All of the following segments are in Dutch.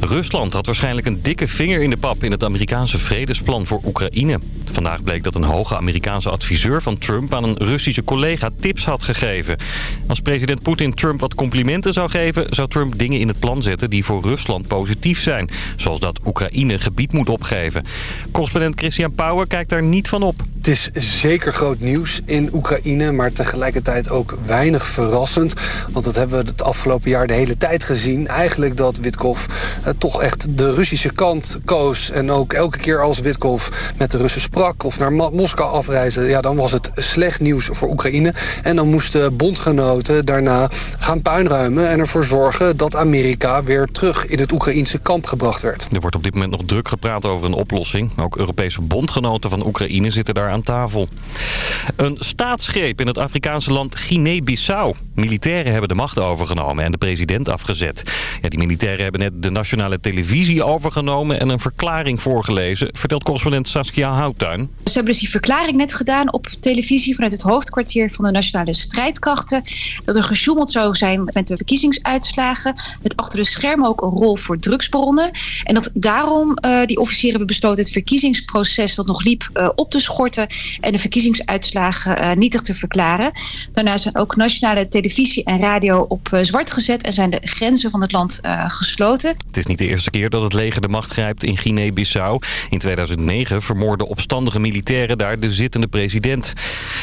Rusland had waarschijnlijk een dikke vinger in de pap in het Amerikaanse vredesplan voor Oekraïne. Vandaag bleek dat een hoge Amerikaanse adviseur van Trump aan een Russische collega tips had gegeven. Als president Poetin Trump wat complimenten zou geven, zou Trump dingen in het plan zetten die voor Rusland positief zijn. Zoals dat Oekraïne gebied moet opgeven. Correspondent Christian Pauwen kijkt daar niet van op. Het is zeker groot nieuws in Oekraïne, maar tegelijkertijd ook weinig verrassend. Want dat hebben we het afgelopen jaar de hele tijd gezien. Eigenlijk dat Witkov eh, toch echt de Russische kant koos. En ook elke keer als Witkov met de Russen sprak of naar Moskou afreisde... Ja, dan was het slecht nieuws voor Oekraïne. En dan moesten bondgenoten daarna gaan puinruimen... en ervoor zorgen dat Amerika weer terug in het Oekraïnse kamp gebracht werd. Er wordt op dit moment nog druk gepraat over een oplossing. Ook Europese bondgenoten van Oekraïne zitten daar aan tafel. Een staatsgreep in het Afrikaanse land Guinea-Bissau. Militairen hebben de macht overgenomen en de president afgezet. Ja, die militairen hebben net de nationale televisie overgenomen... en een verklaring voorgelezen, vertelt correspondent Saskia Houttuin. Ze hebben dus die verklaring net gedaan op televisie... vanuit het hoofdkwartier van de nationale strijdkrachten... dat er gesjoemeld zou zijn met de verkiezingsuitslagen... met achter de schermen ook een rol voor drugsbronnen... en dat daarom uh, die officieren hebben besloten... het verkiezingsproces dat nog liep uh, op te schorten... en de verkiezingsuitslagen uh, nietig te verklaren. Daarna zijn ook nationale televisie en radio op zwart gezet... en zijn de grenzen van het land gesloten. Het is niet de eerste keer dat het leger de macht grijpt in Guinea-Bissau. In 2009 vermoorden opstandige militairen daar de zittende president.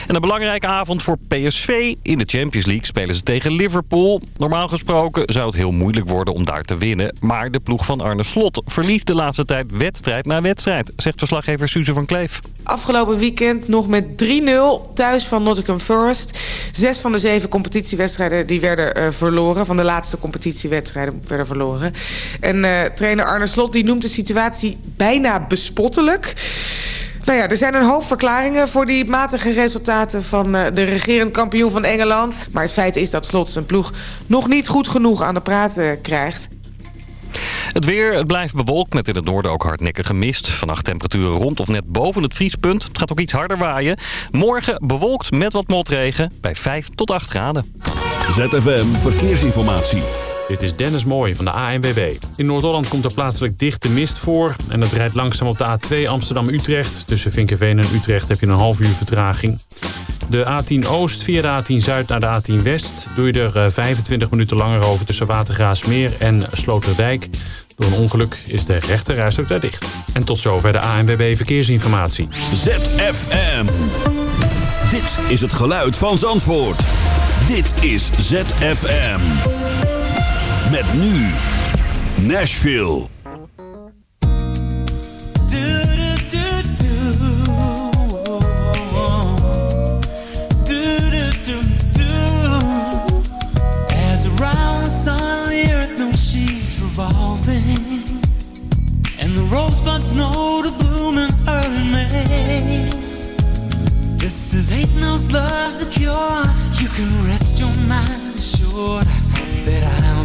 En een belangrijke avond voor PSV. In de Champions League spelen ze tegen Liverpool. Normaal gesproken zou het heel moeilijk worden om daar te winnen. Maar de ploeg van Arne Slot verliest de laatste tijd wedstrijd na wedstrijd. Zegt verslaggever Suze van Kleef. Afgelopen weekend nog met 3-0 thuis van Nottingham Forest. Zes van de zeven competitiewedstrijden die werden uh, verloren. Van de laatste competitiewedstrijden werden verloren. En uh, trainer Arne Slot die noemt de situatie bijna bespottelijk. Nou ja, er zijn een hoop verklaringen voor die matige resultaten van uh, de regerend kampioen van Engeland. Maar het feit is dat Slot zijn ploeg nog niet goed genoeg aan de praten krijgt. Het weer, het blijft bewolkt met in het noorden ook hardnekkige mist. Vannacht temperaturen rond of net boven het vriespunt. Het gaat ook iets harder waaien. Morgen bewolkt met wat motregen bij 5 tot 8 graden. ZFM Verkeersinformatie. Dit is Dennis Mooij van de ANWB. In Noord-Holland komt er plaatselijk dichte mist voor. En het rijdt langzaam op de A2 Amsterdam-Utrecht. Tussen Vinkenveen en Utrecht heb je een half uur vertraging. De A10 Oost via de A10 Zuid naar de A10 West... doe je er 25 minuten langer over tussen Watergraasmeer en Sloterdijk. Door een ongeluk is de rechterrijstok daar dicht. En tot zover de ANWB Verkeersinformatie. ZFM. Dit is het geluid van Zandvoort. Dit is ZFM. Met nu Nashville. As around the sun, the earth knows she's revolving, and the rosebuds know to bloom in early May. As ain't no love's the cure, you can rest your mind assured that I'll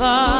far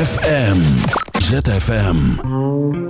FM ZFM.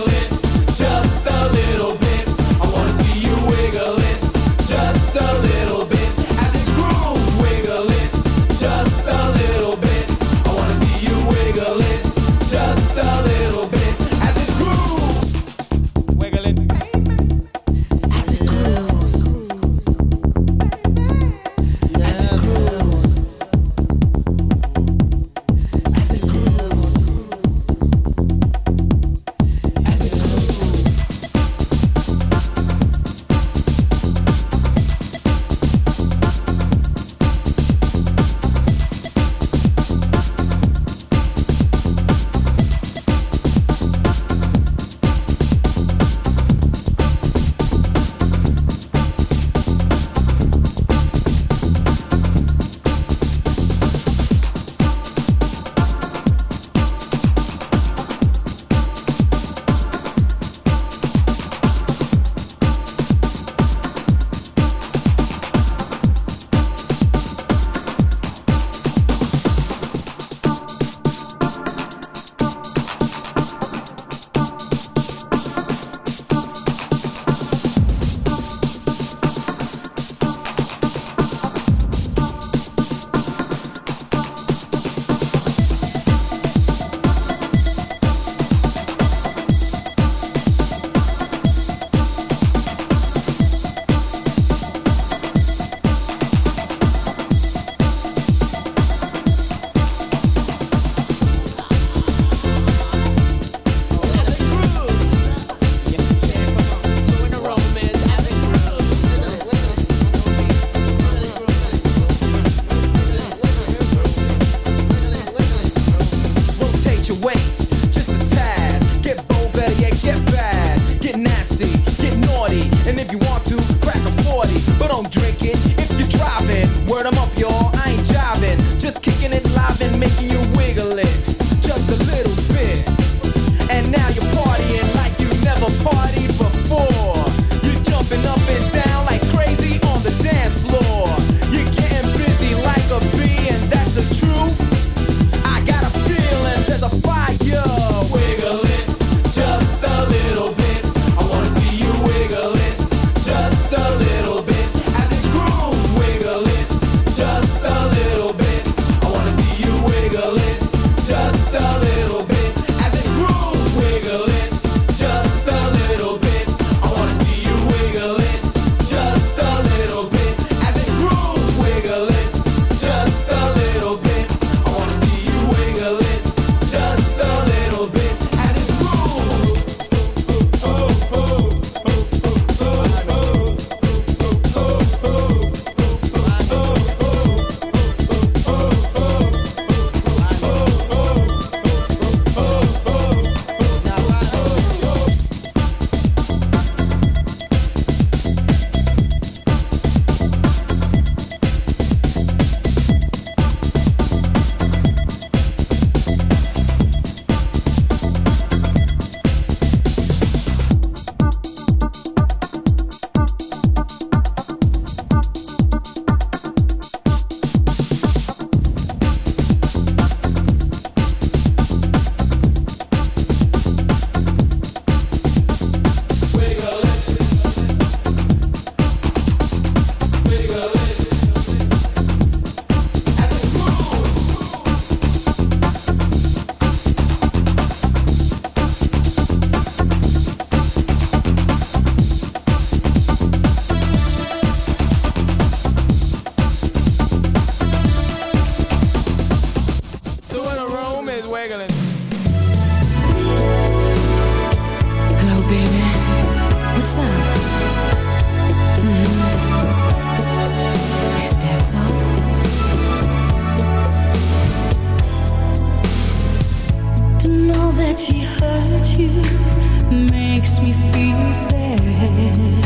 makes me feel bad.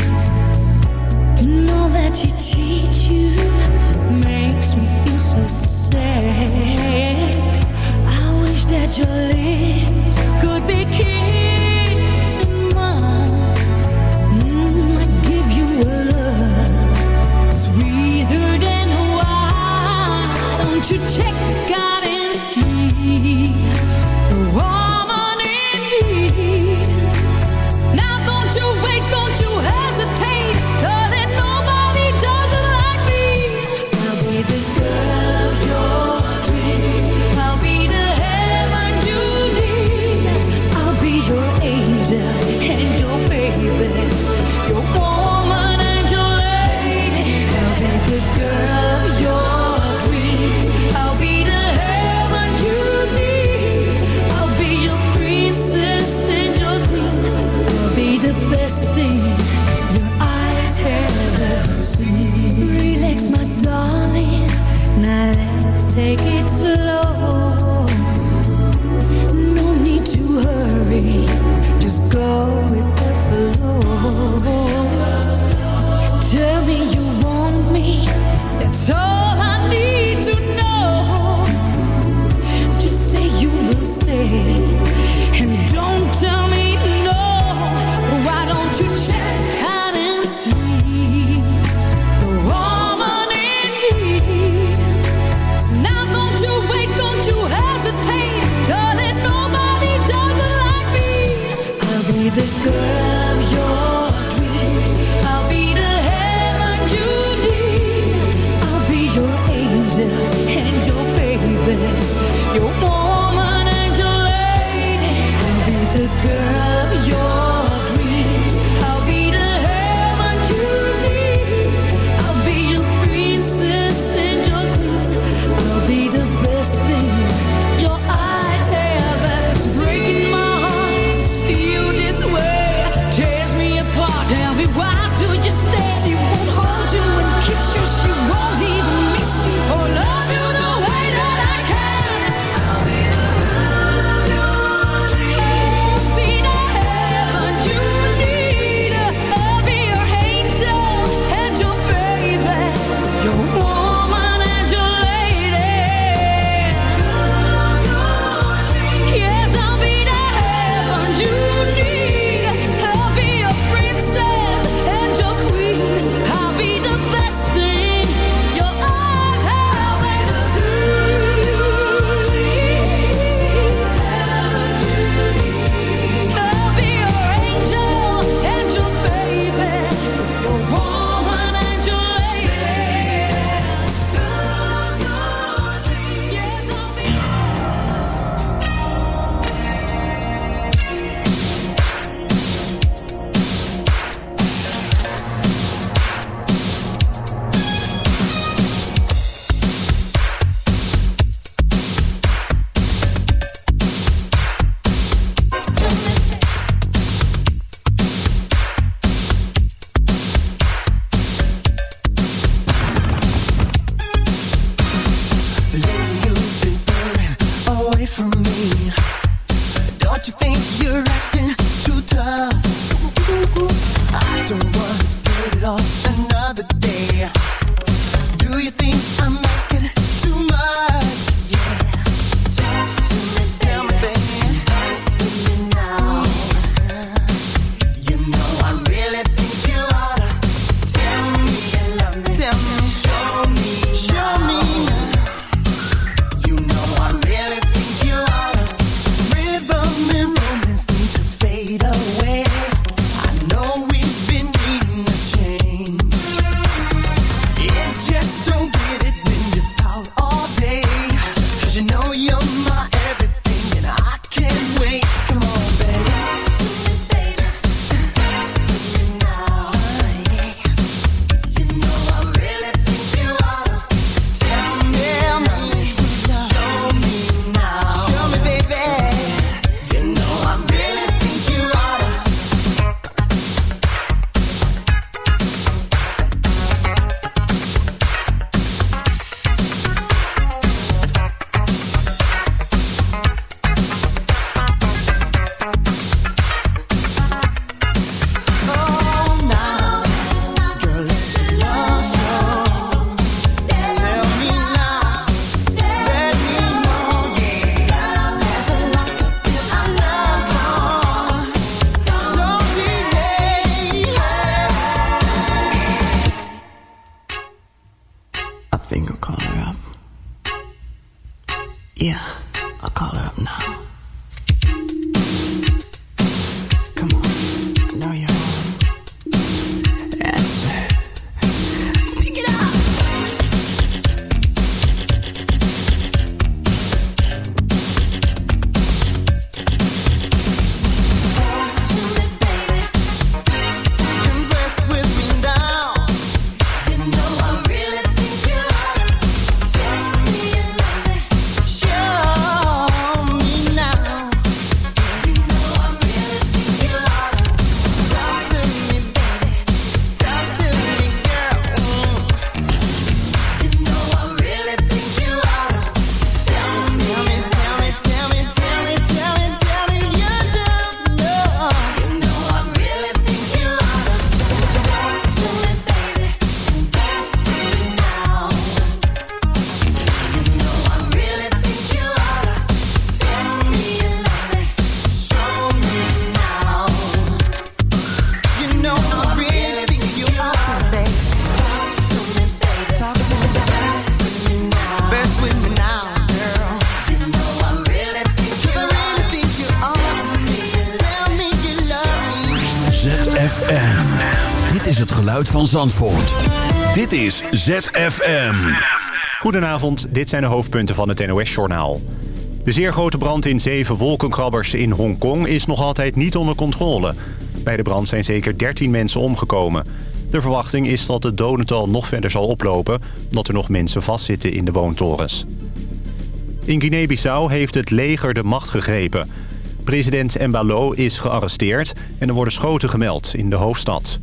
To know that you cheat. you makes me feel so sad. I wish that your lips could be kissing mine. Mm, I give you a love sweeter than wine. Don't you check out? Van. Dit is ZFM. Goedenavond, dit zijn de hoofdpunten van het NOS-journaal. De zeer grote brand in zeven wolkenkrabbers in Hongkong is nog altijd niet onder controle. Bij de brand zijn zeker 13 mensen omgekomen. De verwachting is dat het dodental nog verder zal oplopen... omdat er nog mensen vastzitten in de woontorens. In Guinea-Bissau heeft het leger de macht gegrepen. President Mbalo is gearresteerd en er worden schoten gemeld in de hoofdstad.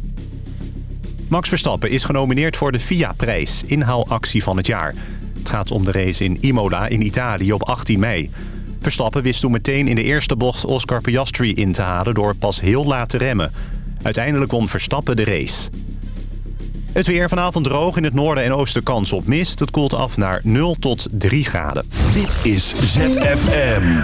Max Verstappen is genomineerd voor de FIA-prijs, inhaalactie van het jaar. Het gaat om de race in Imola in Italië op 18 mei. Verstappen wist toen meteen in de eerste bocht Oscar Piastri in te halen door pas heel laat te remmen. Uiteindelijk won Verstappen de race. Het weer vanavond droog in het noorden en oosten kans op mist. Het koelt af naar 0 tot 3 graden. Dit is ZFM.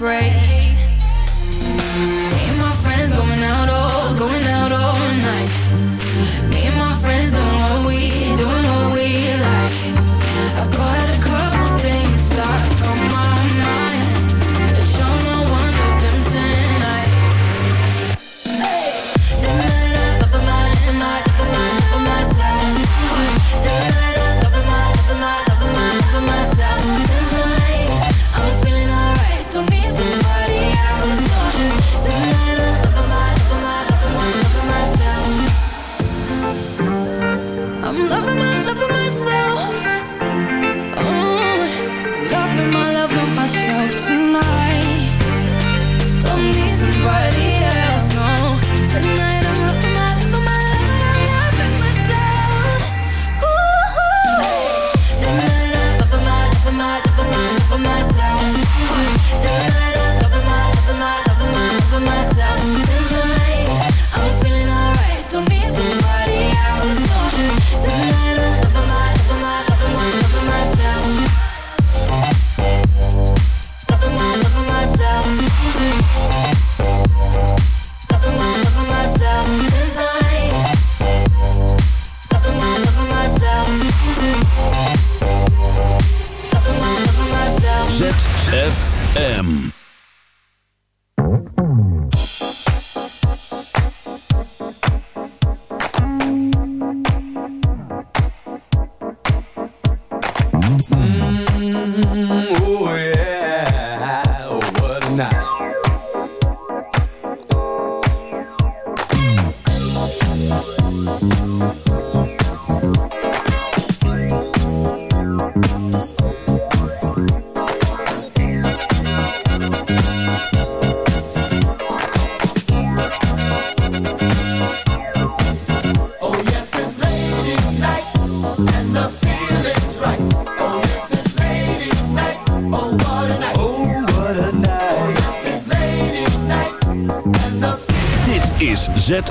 break. Me and my friends going out all, going out all night.